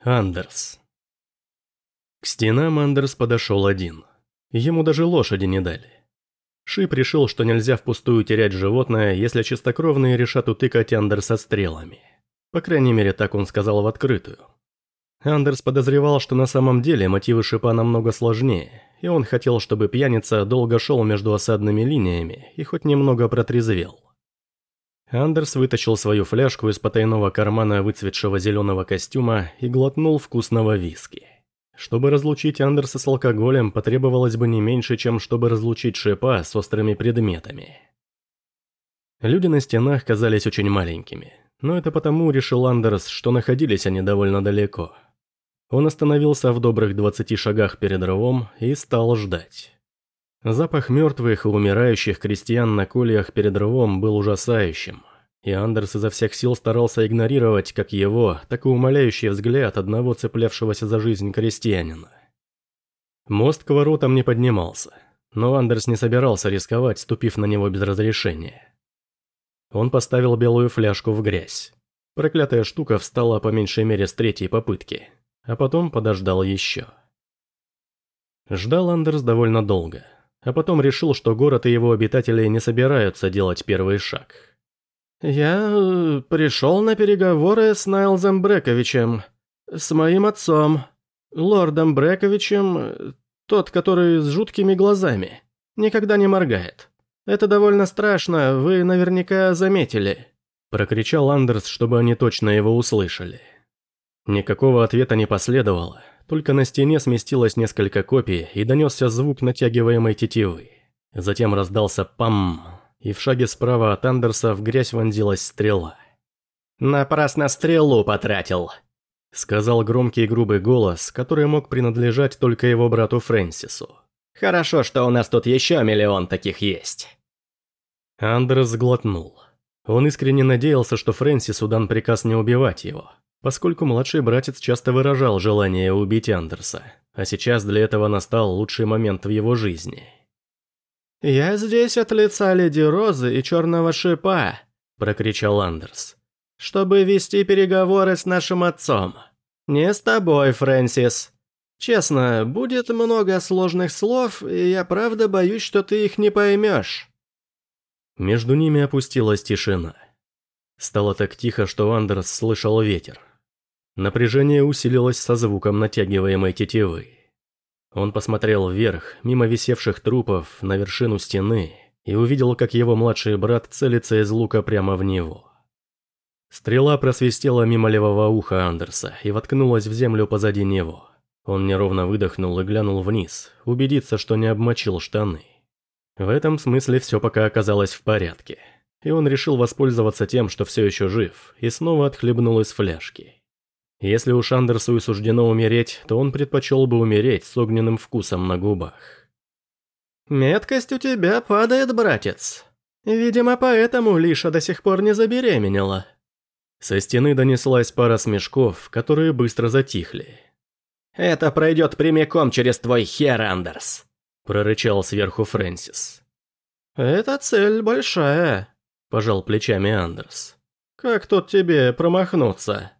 Андерс. К стенам Андерс подошел один. Ему даже лошади не дали. Шип решил, что нельзя впустую терять животное, если чистокровные решат утыкать Андерса стрелами. По крайней мере, так он сказал в открытую. Андерс подозревал, что на самом деле мотивы Шипа намного сложнее, и он хотел, чтобы пьяница долго шел между осадными линиями и хоть немного протрезвел. Андерс вытащил свою фляжку из потайного кармана выцветшего зеленого костюма и глотнул вкусного виски. Чтобы разлучить Андерса с алкоголем, потребовалось бы не меньше, чем чтобы разлучить Шипа с острыми предметами. Люди на стенах казались очень маленькими, но это потому, решил Андерс, что находились они довольно далеко. Он остановился в добрых двадцати шагах перед рвом и стал ждать. Запах мертвых и умирающих крестьян на кольях перед рвом был ужасающим, и Андерс изо всех сил старался игнорировать как его, так и умоляющий взгляд одного цеплявшегося за жизнь крестьянина. Мост к воротам не поднимался, но Андерс не собирался рисковать, ступив на него без разрешения. Он поставил белую фляжку в грязь. Проклятая штука встала по меньшей мере с третьей попытки, а потом подождал еще. Ждал Андерс довольно долго – а потом решил, что город и его обитатели не собираются делать первый шаг. «Я э, пришел на переговоры с Найлзом Брековичем, с моим отцом, лордом Брековичем, тот, который с жуткими глазами, никогда не моргает. Это довольно страшно, вы наверняка заметили», – прокричал Андерс, чтобы они точно его услышали. Никакого ответа не последовало, только на стене сместилось несколько копий и донесся звук натягиваемой тетивы. Затем раздался пам, и в шаге справа от Андерса в грязь вонзилась стрела. «Напрасно стрелу потратил», — сказал громкий и грубый голос, который мог принадлежать только его брату Фрэнсису. «Хорошо, что у нас тут еще миллион таких есть». Андерс сглотнул. Он искренне надеялся, что Фрэнсису дан приказ не убивать его поскольку младший братец часто выражал желание убить Андерса, а сейчас для этого настал лучший момент в его жизни. «Я здесь от лица Леди Розы и Черного Шипа», – прокричал Андерс, – «чтобы вести переговоры с нашим отцом. Не с тобой, Фрэнсис. Честно, будет много сложных слов, и я правда боюсь, что ты их не поймешь». Между ними опустилась тишина. Стало так тихо, что Андерс слышал ветер. Напряжение усилилось со звуком натягиваемой тетивы. Он посмотрел вверх, мимо висевших трупов, на вершину стены, и увидел, как его младший брат целится из лука прямо в него. Стрела просвистела мимо левого уха Андерса и воткнулась в землю позади него. Он неровно выдохнул и глянул вниз, убедиться, что не обмочил штаны. В этом смысле все пока оказалось в порядке, и он решил воспользоваться тем, что все еще жив, и снова отхлебнул из фляжки. Если уж Андерсу и суждено умереть, то он предпочел бы умереть с огненным вкусом на губах. «Меткость у тебя падает, братец. Видимо, поэтому Лиша до сих пор не забеременела». Со стены донеслась пара смешков, которые быстро затихли. «Это пройдет прямиком через твой хер, Андерс», – прорычал сверху Фрэнсис. «Эта цель большая», – пожал плечами Андерс. «Как тут тебе промахнуться?»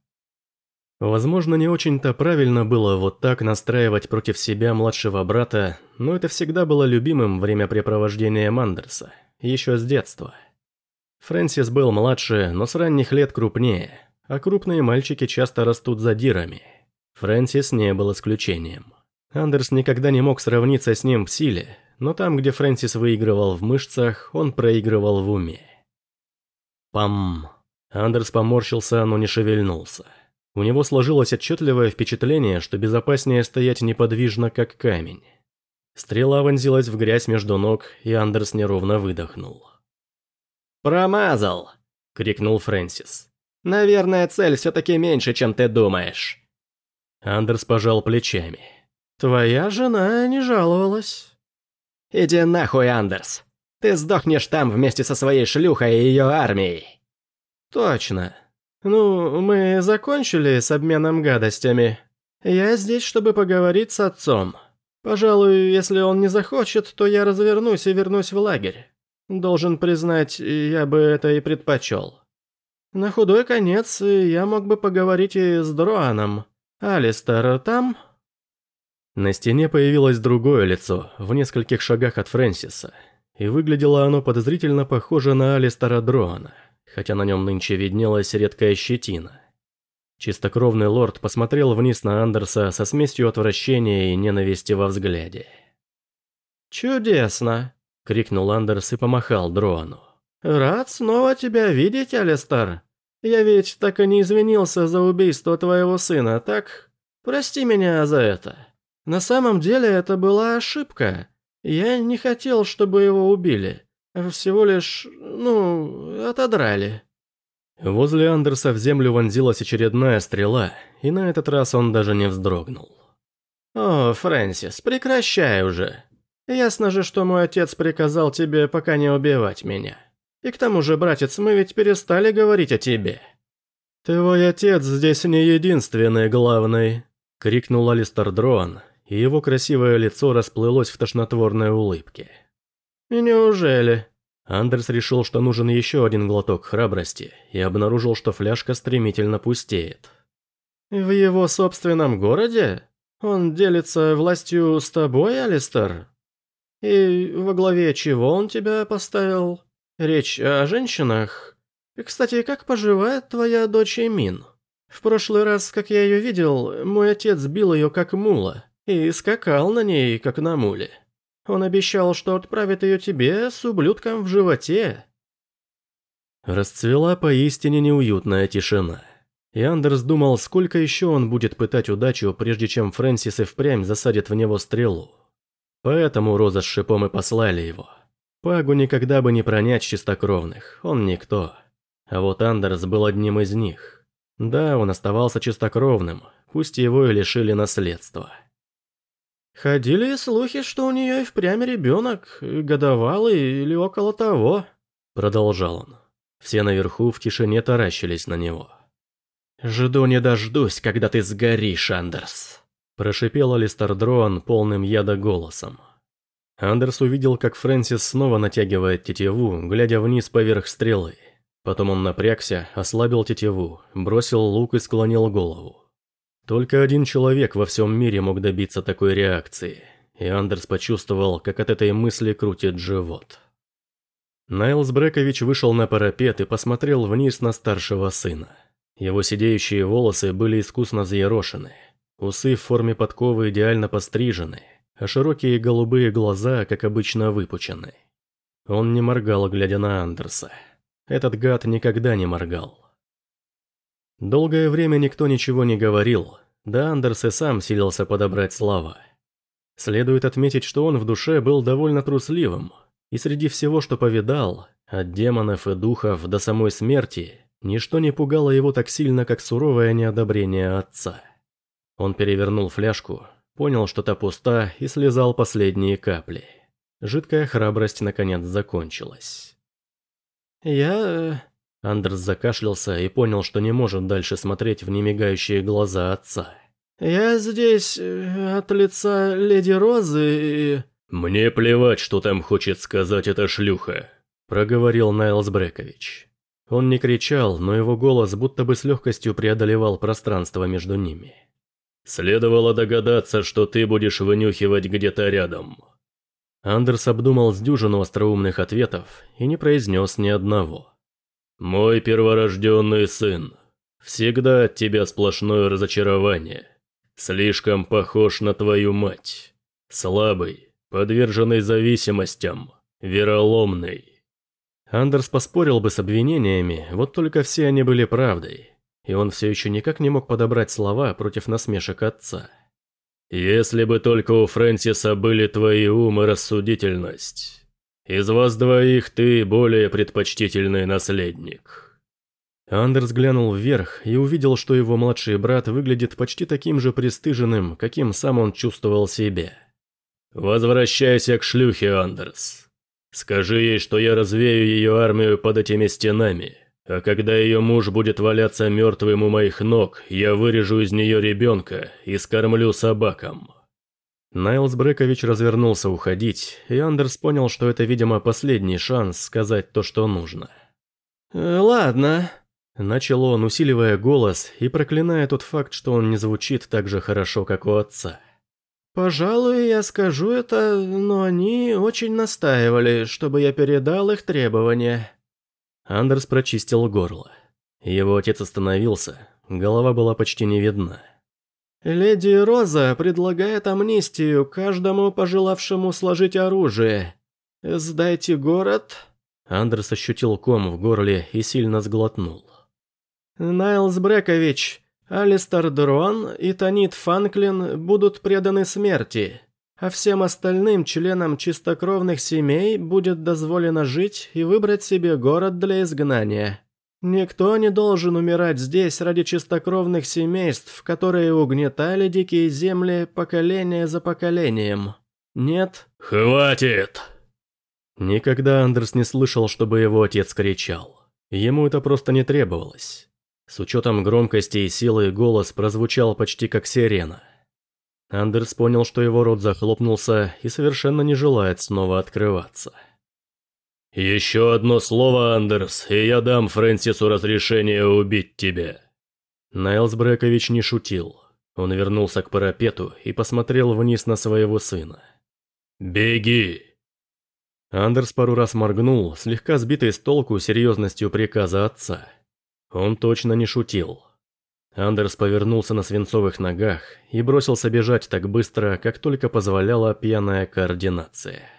Возможно, не очень-то правильно было вот так настраивать против себя младшего брата, но это всегда было любимым времяпрепровождением Мандерса, еще с детства. Фрэнсис был младше, но с ранних лет крупнее, а крупные мальчики часто растут задирами. Фрэнсис не был исключением. Андерс никогда не мог сравниться с ним в силе, но там, где Фрэнсис выигрывал в мышцах, он проигрывал в уме. Пам. Андерс поморщился, но не шевельнулся. У него сложилось отчетливое впечатление, что безопаснее стоять неподвижно, как камень. Стрела вонзилась в грязь между ног, и Андерс неровно выдохнул. «Промазал!» – крикнул Фрэнсис. «Наверное, цель все-таки меньше, чем ты думаешь». Андерс пожал плечами. «Твоя жена не жаловалась». «Иди нахуй, Андерс. Ты сдохнешь там вместе со своей шлюхой и ее армией». «Точно. «Ну, мы закончили с обменом гадостями. Я здесь, чтобы поговорить с отцом. Пожалуй, если он не захочет, то я развернусь и вернусь в лагерь. Должен признать, я бы это и предпочел. На худой конец я мог бы поговорить и с Дроаном. Алистер там?» На стене появилось другое лицо, в нескольких шагах от Фрэнсиса, и выглядело оно подозрительно похоже на Алистера Дроана, хотя на нем нынче виднелась редкая щетина. Чистокровный лорд посмотрел вниз на Андерса со смесью отвращения и ненависти во взгляде. «Чудесно!» — крикнул Андерс и помахал Дроану. «Рад снова тебя видеть, Алистер. Я ведь так и не извинился за убийство твоего сына, так? Прости меня за это». На самом деле это была ошибка. Я не хотел, чтобы его убили. Всего лишь, ну, отодрали. Возле Андерса в землю вонзилась очередная стрела, и на этот раз он даже не вздрогнул. «О, Фрэнсис, прекращай уже. Ясно же, что мой отец приказал тебе пока не убивать меня. И к тому же, братец, мы ведь перестали говорить о тебе». «Твой отец здесь не единственный главный», — крикнул Алистер Дроан, и его красивое лицо расплылось в тошнотворной улыбке. «Неужели?» Андерс решил, что нужен еще один глоток храбрости, и обнаружил, что фляжка стремительно пустеет. «В его собственном городе? Он делится властью с тобой, Алистер? И во главе чего он тебя поставил? Речь о женщинах? Кстати, как поживает твоя дочь Эмин? В прошлый раз, как я ее видел, мой отец бил ее как мула и скакал на ней, как на муле. Он обещал, что отправит ее тебе с ублюдком в животе». Расцвела поистине неуютная тишина. И Андерс думал, сколько еще он будет пытать удачу, прежде чем Фрэнсис и впрямь засадит в него стрелу. Поэтому Роза с шипом и послали его. Пагу никогда бы не пронять чистокровных, он никто. А вот Андерс был одним из них. Да, он оставался чистокровным, пусть его и лишили наследства. Ходили слухи, что у нее и впрямь ребенок, годовалый или около того, продолжал он. Все наверху в тишине таращились на него. «Жду не дождусь, когда ты сгоришь, Андерс», прошипел Алистер Дроан полным яда голосом. Андерс увидел, как Фрэнсис снова натягивает тетиву, глядя вниз поверх стрелы. Потом он напрягся, ослабил тетиву, бросил лук и склонил голову. Только один человек во всем мире мог добиться такой реакции, и Андерс почувствовал, как от этой мысли крутит живот. Найлс Брекович вышел на парапет и посмотрел вниз на старшего сына. Его сидеющие волосы были искусно заерошены, усы в форме подковы идеально пострижены, а широкие голубые глаза, как обычно, выпучены. Он не моргал, глядя на Андерса. Этот гад никогда не моргал. Долгое время никто ничего не говорил, да Андерс и сам силился подобрать слова. Следует отметить, что он в душе был довольно трусливым, и среди всего, что повидал, от демонов и духов до самой смерти, ничто не пугало его так сильно, как суровое неодобрение отца. Он перевернул фляжку, понял, что та пуста, и слезал последние капли. Жидкая храбрость наконец закончилась. «Я... Андерс закашлялся и понял, что не может дальше смотреть в немигающие глаза отца. «Я здесь э, от лица Леди Розы и...» «Мне плевать, что там хочет сказать эта шлюха», – проговорил Найлс Брекович. Он не кричал, но его голос будто бы с легкостью преодолевал пространство между ними. «Следовало догадаться, что ты будешь вынюхивать где-то рядом». Андерс обдумал с дюжину остроумных ответов и не произнес ни одного. «Мой перворожденный сын, всегда от тебя сплошное разочарование. Слишком похож на твою мать. Слабый, подверженный зависимостям, вероломный». Андерс поспорил бы с обвинениями, вот только все они были правдой, и он все еще никак не мог подобрать слова против насмешек отца. «Если бы только у Фрэнсиса были твои ум и рассудительность, из вас двоих ты более предпочтительный наследник». Андерс глянул вверх и увидел, что его младший брат выглядит почти таким же пристыженным, каким сам он чувствовал себя. «Возвращайся к шлюхе, Андерс. Скажи ей, что я развею ее армию под этими стенами, а когда ее муж будет валяться мертвым у моих ног, я вырежу из нее ребенка и скормлю собакам». Найлс Брекович развернулся уходить, и Андерс понял, что это, видимо, последний шанс сказать то, что нужно. «Ладно», – Начал он, усиливая голос и проклиная тот факт, что он не звучит так же хорошо, как у отца. «Пожалуй, я скажу это, но они очень настаивали, чтобы я передал их требования». Андерс прочистил горло. Его отец остановился, голова была почти не видна. «Леди Роза предлагает амнистию каждому пожелавшему сложить оружие. Сдайте город...» Андерс ощутил ком в горле и сильно сглотнул. Найлс Брекович, Алистер Друан и Танит Фанклин будут преданы смерти, а всем остальным членам чистокровных семей будет дозволено жить и выбрать себе город для изгнания. Никто не должен умирать здесь ради чистокровных семейств, которые угнетали дикие земли поколение за поколением. Нет? Хватит! Никогда Андерс не слышал, чтобы его отец кричал. Ему это просто не требовалось. С учетом громкости и силы голос прозвучал почти как сирена. Андерс понял, что его рот захлопнулся и совершенно не желает снова открываться. «Еще одно слово, Андерс, и я дам Фрэнсису разрешение убить тебя». Найлс Брекович не шутил. Он вернулся к парапету и посмотрел вниз на своего сына. «Беги!» Андерс пару раз моргнул, слегка сбитый с толку серьезностью приказа отца. Он точно не шутил. Андерс повернулся на свинцовых ногах и бросился бежать так быстро, как только позволяла пьяная координация.